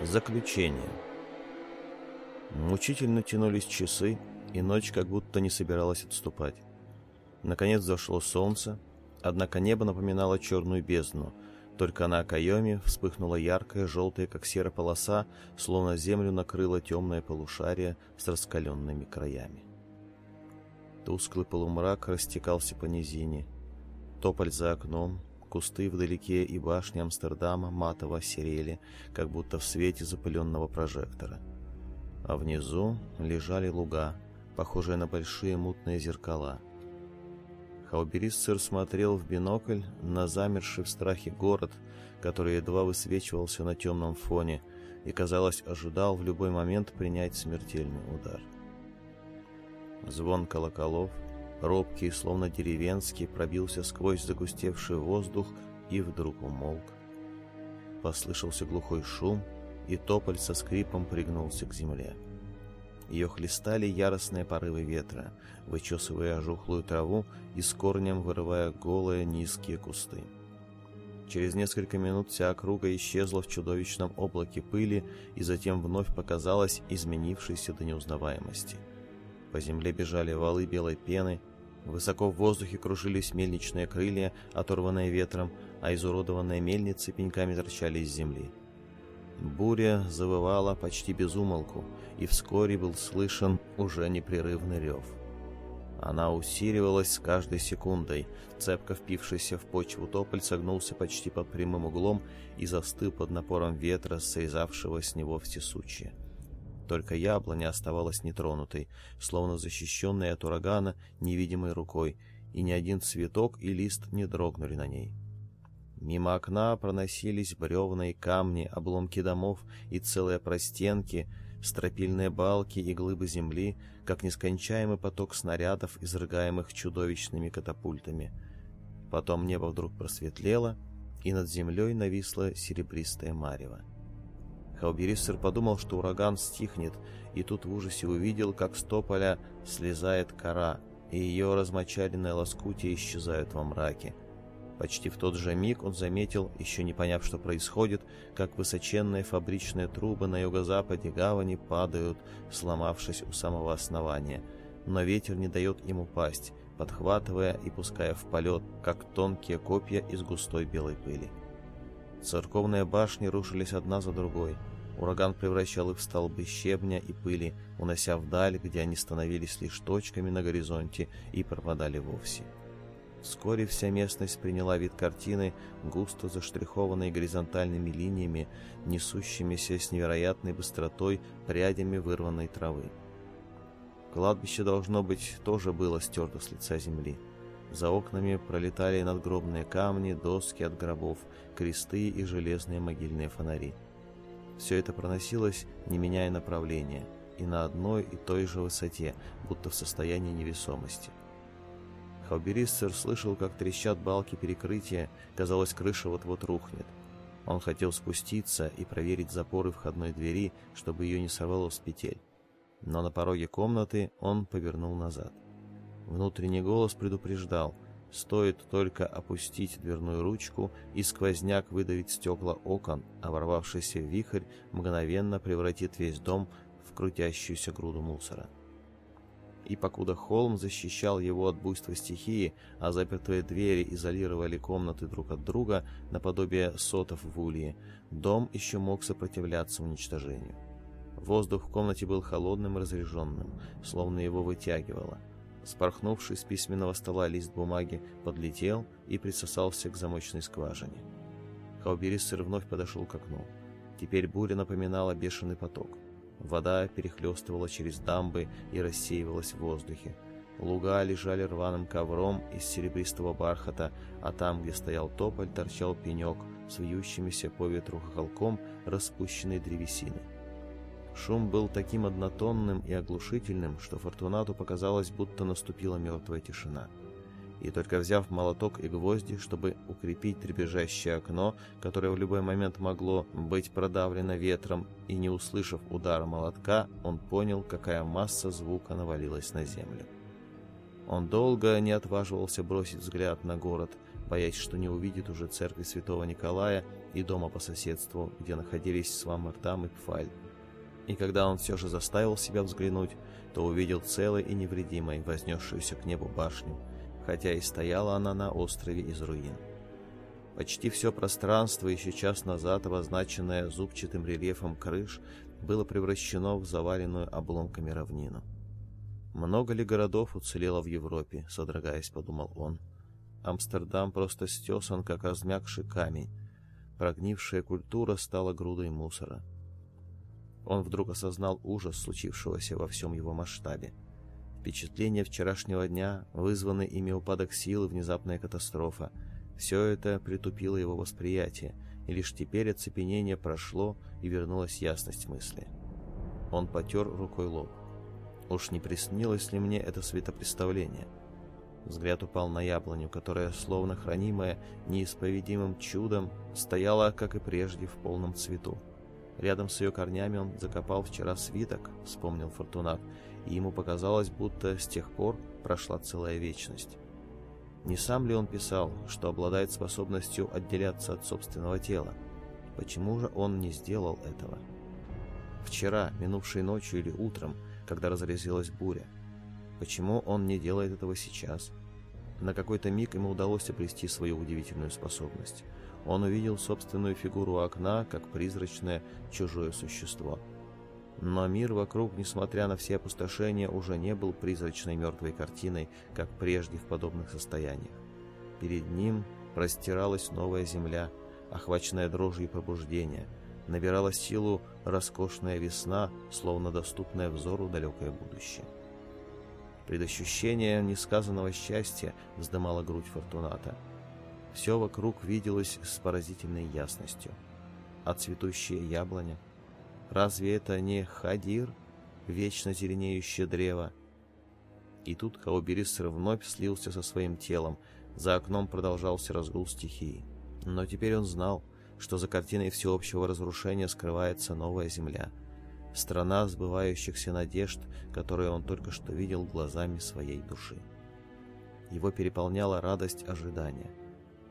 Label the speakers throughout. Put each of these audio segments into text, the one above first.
Speaker 1: Заключение. Мучительно тянулись часы, и ночь как будто не собиралась отступать. Наконец зашло солнце, однако небо напоминало черную бездну, только на окоеме вспыхнула яркая, желтая, как серая полоса, словно землю накрыло темное полушарие с раскаленными краями. Тусклый полумрак растекался по низине. Тополь за окном, Кусты вдалеке и башни Амстердама матово серели, как будто в свете запыленного прожектора. А внизу лежали луга, похожие на большие мутные зеркала. Хауберисцер смотрел в бинокль на замерший в страхе город, который едва высвечивался на темном фоне и, казалось, ожидал в любой момент принять смертельный удар. Звон колоколов — робкий, словно деревенский, пробился сквозь загустевший воздух и вдруг умолк. Послышался глухой шум, и тополь со скрипом пригнулся к земле. Ее хлестали яростные порывы ветра, вычесывая жухлую траву и с корнем вырывая голые низкие кусты. Через несколько минут вся округа исчезла в чудовищном облаке пыли и затем вновь показалась изменившейся до неузнаваемости. По земле бежали валы белой пены, Высоко в воздухе кружились мельничные крылья, оторванные ветром, а изуродованные мельницы пеньками торчали из земли. Буря завывала почти без умолку, и вскоре был слышен уже непрерывный рев. Она усиливалась с каждой секундой. Цепко впившийся в почву тополь согнулся почти под прямым углом и застыл под напором ветра, срезавшего с него все сучья. Только яблоня оставалась нетронутой, словно защищенной от урагана невидимой рукой, и ни один цветок и лист не дрогнули на ней. Мимо окна проносились бревна и камни, обломки домов и целые простенки, стропильные балки и глыбы земли, как нескончаемый поток снарядов, изрыгаемых чудовищными катапультами. Потом небо вдруг просветлело, и над землей нависло серебристое марево. Хаубериссер подумал, что ураган стихнет, и тут в ужасе увидел, как с тополя слезает кора, и ее размочаренные лоскутия исчезают во мраке. Почти в тот же миг он заметил, еще не поняв, что происходит, как высоченные фабричные трубы на юго-западе гавани падают, сломавшись у самого основания. Но ветер не дает им упасть, подхватывая и пуская в полет, как тонкие копья из густой белой пыли. Церковные башни рушились одна за другой. Ураган превращал их в столбы щебня и пыли, унося вдаль, где они становились лишь точками на горизонте и пропадали вовсе. Вскоре вся местность приняла вид картины, густо заштрихованной горизонтальными линиями, несущимися с невероятной быстротой прядями вырванной травы. Кладбище, должно быть, тоже было стерто с лица земли. За окнами пролетали надгробные камни, доски от гробов, кресты и железные могильные фонари. Все это проносилось, не меняя направления, и на одной и той же высоте, будто в состоянии невесомости. Хауберисцер слышал, как трещат балки перекрытия, казалось, крыша вот-вот рухнет. Он хотел спуститься и проверить запоры входной двери, чтобы ее не сорвало с петель. Но на пороге комнаты он повернул назад. — Внутренний голос предупреждал, стоит только опустить дверную ручку и сквозняк выдавить стекла окон, а ворвавшийся вихрь мгновенно превратит весь дом в крутящуюся груду мусора. И покуда Холм защищал его от буйства стихии, а запертые двери изолировали комнаты друг от друга, наподобие сотов в улье, дом еще мог сопротивляться уничтожению. Воздух в комнате был холодным и разреженным, словно его вытягивало. Спорхнувший с письменного стола лист бумаги подлетел и присосался к замочной скважине. Хаубериссер вновь подошел к окну. Теперь буря напоминала бешеный поток. Вода перехлестывала через дамбы и рассеивалась в воздухе. Луга лежали рваным ковром из серебристого бархата, а там, где стоял тополь, торчал пенек с вьющимися по ветру холком распущенной древесины. Шум был таким однотонным и оглушительным, что Фортунату показалось, будто наступила мертвая тишина. И только взяв молоток и гвозди, чтобы укрепить трепежащее окно, которое в любой момент могло быть продавлено ветром, и не услышав удара молотка, он понял, какая масса звука навалилась на землю. Он долго не отваживался бросить взгляд на город, боясь, что не увидит уже церкви святого Николая и дома по соседству, где находились Свамартам и Пфаль и когда он все же заставил себя взглянуть, то увидел целой и невредимой вознесшуюся к небу башню, хотя и стояла она на острове из руин. Почти все пространство, еще час назад обозначенное зубчатым рельефом крыш, было превращено в заваленную обломками равнину. «Много ли городов уцелело в Европе?» — содрогаясь, подумал он. «Амстердам просто стесан, как размягший камень. Прогнившая культура стала грудой мусора». Он вдруг осознал ужас случившегося во всем его масштабе. Впечатления вчерашнего дня, вызванный ими упадок сил и внезапная катастрофа – все это притупило его восприятие, и лишь теперь оцепенение прошло и вернулась ясность мысли. Он потер рукой лоб. Уж не приснилось ли мне это светопредставление? Взгляд упал на яблоню, которая, словно хранимая неисповедимым чудом, стояла, как и прежде, в полном цвету. Рядом с ее корнями он закопал вчера свиток, вспомнил Фортунат, и ему показалось, будто с тех пор прошла целая вечность. Не сам ли он писал, что обладает способностью отделяться от собственного тела? Почему же он не сделал этого? Вчера, минувшей ночью или утром, когда разразилась буря. Почему он не делает этого сейчас? На какой-то миг ему удалось обрести свою удивительную способность. Он увидел собственную фигуру у окна, как призрачное чужое существо. Но мир вокруг, несмотря на все опустошения, уже не был призрачной мертвой картиной, как прежде в подобных состояниях. Перед ним простиралась новая земля, охваченная дрожью и пробуждения. Набирала силу роскошная весна, словно доступная взору далекое будущее. Предощущение несказанного счастья вздымало грудь Фортуната – все вокруг виделось с поразительной ясностью. А цветущая яблоня? Разве это не хадир, вечно зеленеющее древо? И тут Хауберис вновь слился со своим телом. За окном продолжался разгул стихии. Но теперь он знал, что за картиной всеобщего разрушения скрывается новая земля. Страна сбывающихся надежд, которую он только что видел глазами своей души. Его переполняла радость ожидания –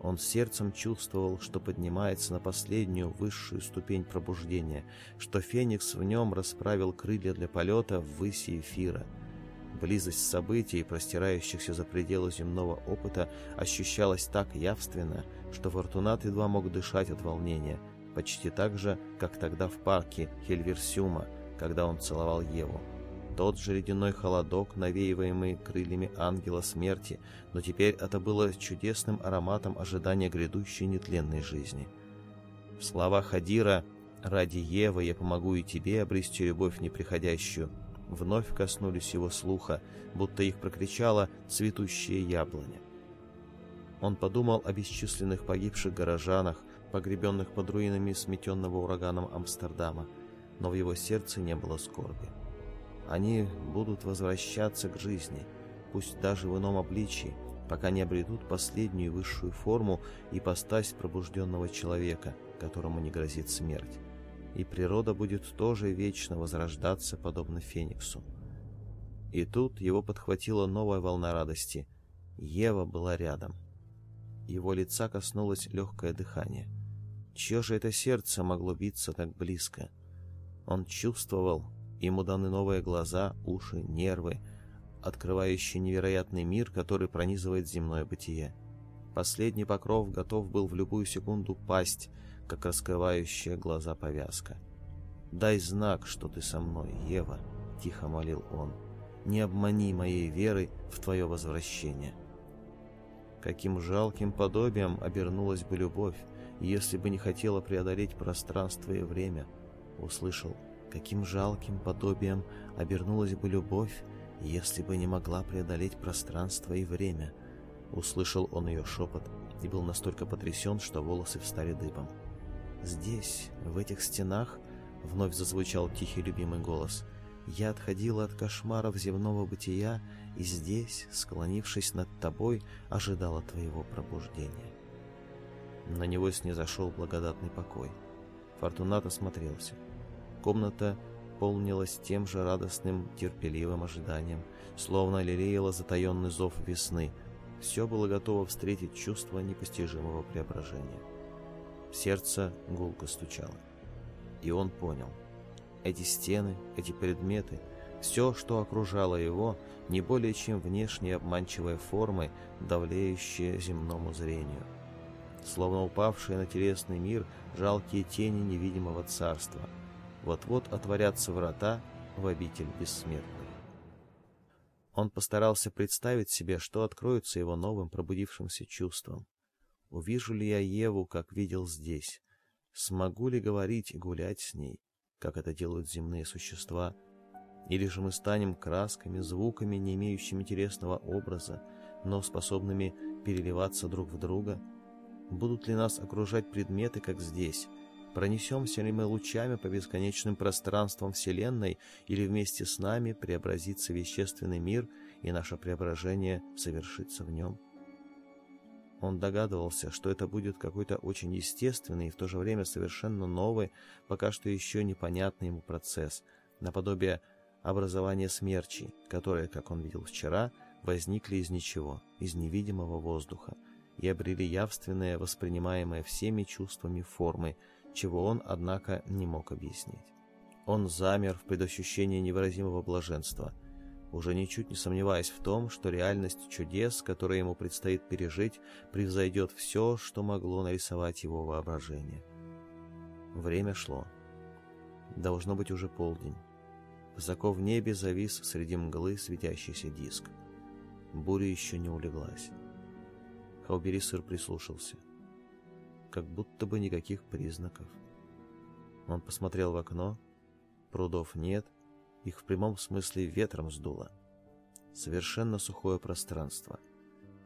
Speaker 1: он сердцем чувствовал, что поднимается на последнюю высшую ступень пробуждения, что Феникс в нем расправил крылья для полета ввысь эфира. Близость событий, простирающихся за пределы земного опыта, ощущалась так явственно, что Фортунат едва мог дышать от волнения, почти так же, как тогда в парке Хельверсюма, когда он целовал Еву. Тот же ледяной холодок, навеиваемый крыльями ангела смерти, но теперь это было чудесным ароматом ожидания грядущей нетленной жизни. В словах Хадира «Ради Евы я помогу и тебе обрести любовь неприходящую» вновь коснулись его слуха, будто их прокричала цветущая яблоня. Он подумал о бесчисленных погибших горожанах, погребенных под руинами сметенного ураганом Амстердама, но в его сердце не было скорби. Они будут возвращаться к жизни, пусть даже в ином обличии, пока не обретут последнюю высшую форму и постась пробужденного человека, которому не грозит смерть. И природа будет тоже вечно возрождаться, подобно Фениксу. И тут его подхватила новая волна радости. Ева была рядом. Его лица коснулось легкое дыхание. Чье же это сердце могло биться так близко? Он чувствовал, Ему даны новые глаза, уши, нервы, открывающие невероятный мир, который пронизывает земное бытие. Последний покров готов был в любую секунду пасть, как раскрывающая глаза повязка. «Дай знак, что ты со мной, Ева», — тихо молил он. «Не обмани моей веры в твое возвращение». Каким жалким подобием обернулась бы любовь, если бы не хотела преодолеть пространство и время, — услышал каким жалким подобием обернулась бы любовь, если бы не могла преодолеть пространство и время. Услышал он ее шепот и был настолько потрясен, что волосы встали дыбом. «Здесь, в этих стенах», — вновь зазвучал тихий любимый голос, — «я отходила от кошмаров земного бытия и здесь, склонившись над тобой, ожидала твоего пробуждения». На него снизошел благодатный покой. Фортунат осмотрелся комната полнилась тем же радостным, терпеливым ожиданием, словно лелеяла затаенный зов весны. Все было готово встретить чувство непостижимого преображения. Сердце гулко стучало. И он понял. Эти стены, эти предметы, все, что окружало его, не более чем внешние обманчивые формы, давлеющие земному зрению. Словно упавшие на телесный мир жалкие тени невидимого царства — вот-вот отворятся врата в обитель бессмертных. Он постарался представить себе, что откроется его новым пробудившимся чувством. Увижу ли я Еву, как видел здесь? Смогу ли говорить и гулять с ней, как это делают земные существа? Или же мы станем красками, звуками, не имеющими интересного образа, но способными переливаться друг в друга? Будут ли нас окружать предметы, как здесь, Пронесемся ли мы лучами по бесконечным пространствам Вселенной или вместе с нами преобразится вещественный мир и наше преображение совершится в нем? Он догадывался, что это будет какой-то очень естественный и в то же время совершенно новый, пока что еще непонятный ему процесс, наподобие образования смерчей, которые, как он видел вчера, возникли из ничего, из невидимого воздуха, и обрели явственное, воспринимаемое всеми чувствами формы – чего он, однако, не мог объяснить. Он замер в предощущении невыразимого блаженства, уже ничуть не сомневаясь в том, что реальность чудес, которые ему предстоит пережить, превзойдет все, что могло нарисовать его воображение. Время шло. Должно быть уже полдень. Высоко в небе завис среди мглы светящийся диск. Буря еще не улеглась. Хауберисер прислушался как будто бы никаких признаков. Он посмотрел в окно. Прудов нет, их в прямом смысле ветром сдуло. Совершенно сухое пространство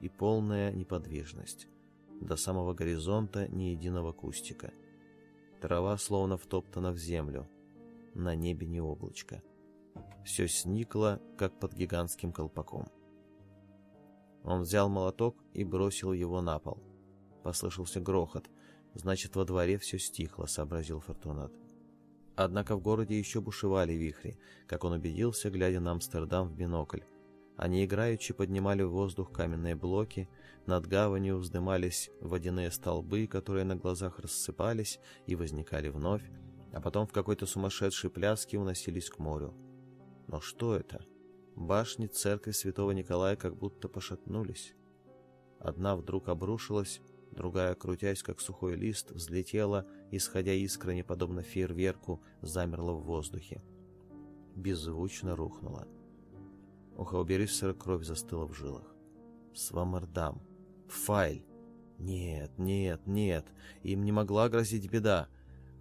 Speaker 1: и полная неподвижность. До самого горизонта ни единого кустика. Трава словно втоптана в землю. На небе ни облачко. Все сникло, как под гигантским колпаком. Он взял молоток и бросил его на пол. Послышался грохот. «Значит, во дворе все стихло», — сообразил Фортунат. Однако в городе еще бушевали вихри, как он убедился, глядя на Амстердам в бинокль. Они играючи поднимали в воздух каменные блоки, над гаванью вздымались водяные столбы, которые на глазах рассыпались и возникали вновь, а потом в какой-то сумасшедшей пляске уносились к морю. Но что это? Башни церкви святого Николая как будто пошатнулись. Одна вдруг обрушилась, Другая, крутясь как сухой лист, взлетела, исходя искрами, подобно фейерверку, замерла в воздухе. Беззвучно рухнула. У Хаубериссера кровь застыла в жилах. Свамардам. Файль. Нет, нет, нет. Им не могла грозить беда.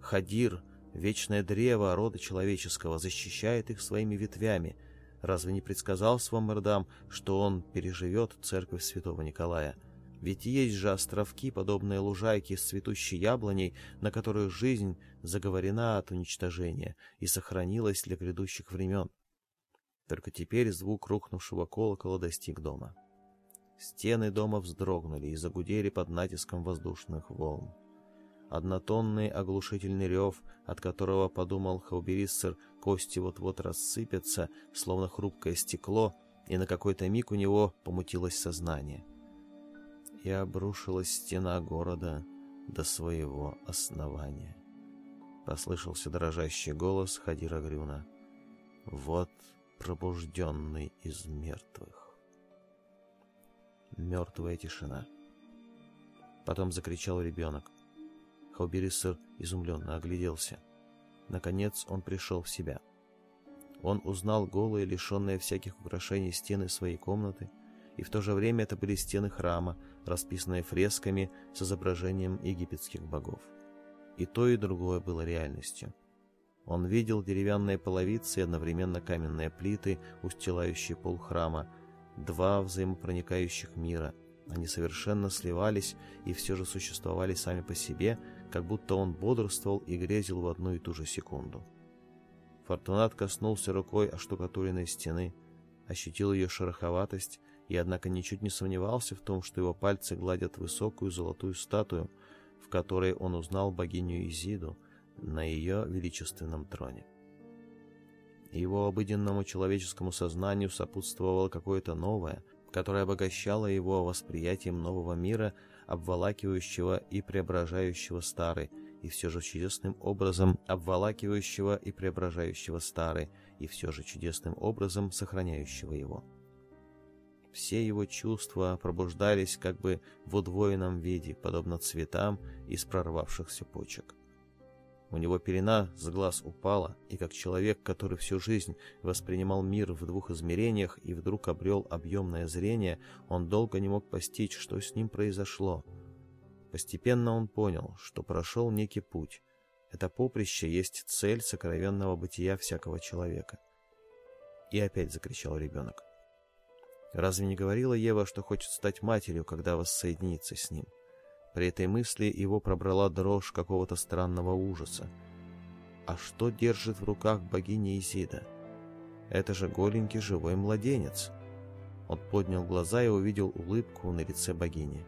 Speaker 1: Хадир, вечное древо рода человеческого, защищает их своими ветвями. Разве не предсказал Свамардам, что он переживет церковь святого Николая? — ведь есть же островки, подобные лужайке с цветущей яблоней, на которых жизнь заговорена от уничтожения и сохранилась для грядущих времен. Только теперь звук рухнувшего колокола достиг дома. Стены дома вздрогнули и загудели под натиском воздушных волн. Однотонный оглушительный рев, от которого, подумал Хаубериссер, кости вот-вот рассыпятся, словно хрупкое стекло, и на какой-то миг у него помутилось сознание и обрушилась стена города до своего основания. Послышался дрожащий голос Хадира Грюна. «Вот пробужденный из мертвых». Мертвая тишина. Потом закричал ребенок. Хауберисер изумленно огляделся. Наконец он пришел в себя. Он узнал голые, лишенные всяких украшений стены своей комнаты, и в то же время это были стены храма, расписанное фресками с изображением египетских богов. И то, и другое было реальностью. Он видел деревянные половицы и одновременно каменные плиты, устилающие пол храма, два взаимопроникающих мира. Они совершенно сливались и все же существовали сами по себе, как будто он бодрствовал и грезил в одну и ту же секунду. Фортунат коснулся рукой оштукатуренной стены, ощутил ее шероховатость, и однако, ничуть не сомневался в том, что его пальцы гладят высокую золотую статую, в которой он узнал богиню Изиду на ее величественном троне. Его обыденному человеческому сознанию сопутствовало какое-то новое, которое обогащало его восприятием нового мира, обволакивающего и преображающего старый, и все же чудесным образом обволакивающего и преображающего старый, и все же чудесным образом сохраняющего его. Все его чувства пробуждались как бы в удвоенном виде, подобно цветам из прорвавшихся почек. У него пелена с глаз упала, и как человек, который всю жизнь воспринимал мир в двух измерениях и вдруг обрел объемное зрение, он долго не мог постичь, что с ним произошло. Постепенно он понял, что прошел некий путь. Это поприще есть цель сокровенного бытия всякого человека. И опять закричал ребенок. Разве не говорила Ева, что хочет стать матерью, когда воссоединится с ним? При этой мысли его пробрала дрожь какого-то странного ужаса. А что держит в руках богиня Изида? Это же голенький живой младенец. Он поднял глаза и увидел улыбку на лице богини.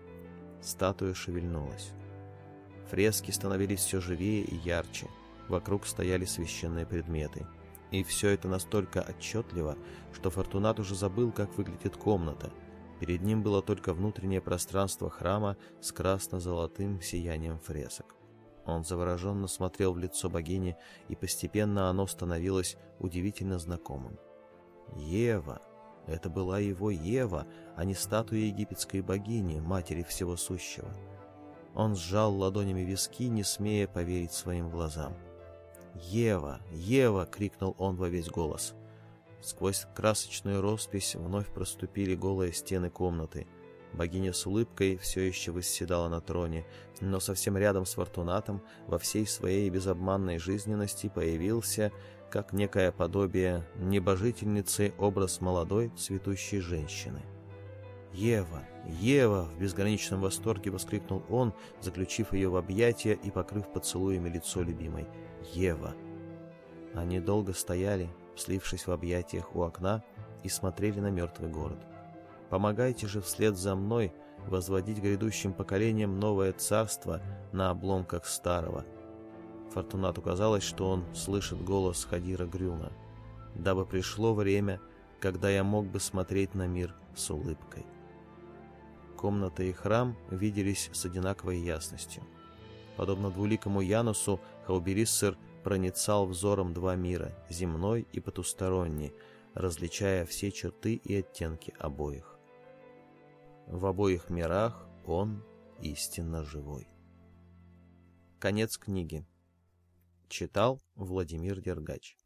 Speaker 1: Статуя шевельнулась. Фрески становились все живее и ярче. Вокруг стояли священные предметы — и все это настолько отчетливо, что Фортунат уже забыл, как выглядит комната. Перед ним было только внутреннее пространство храма с красно-золотым сиянием фресок. Он завороженно смотрел в лицо богини, и постепенно оно становилось удивительно знакомым. Ева! Это была его Ева, а не статуя египетской богини, матери всего сущего. Он сжал ладонями виски, не смея поверить своим глазам. — «Ева! Ева!» — крикнул он во весь голос. Сквозь красочную роспись вновь проступили голые стены комнаты. Богиня с улыбкой все еще восседала на троне, но совсем рядом с Фортунатом во всей своей безобманной жизненности появился, как некое подобие небожительницы, образ молодой цветущей женщины. «Ева! Ева!» — в безграничном восторге воскликнул он, заключив ее в объятия и покрыв поцелуями лицо любимой. Ева. Они долго стояли, слившись в объятиях у окна, и смотрели на мертвый город. Помогайте же вслед за мной возводить грядущим поколениям новое царство на обломках старого. Фортунату казалось, что он слышит голос Хадира Грюна. Дабы пришло время, когда я мог бы смотреть на мир с улыбкой. Комната и храм виделись с одинаковой ясностью. Подобно двуликому Янусу, Хаубериссер проницал взором два мира, земной и потусторонний, различая все черты и оттенки обоих. В обоих мирах он истинно живой. Конец книги. Читал Владимир Дергач.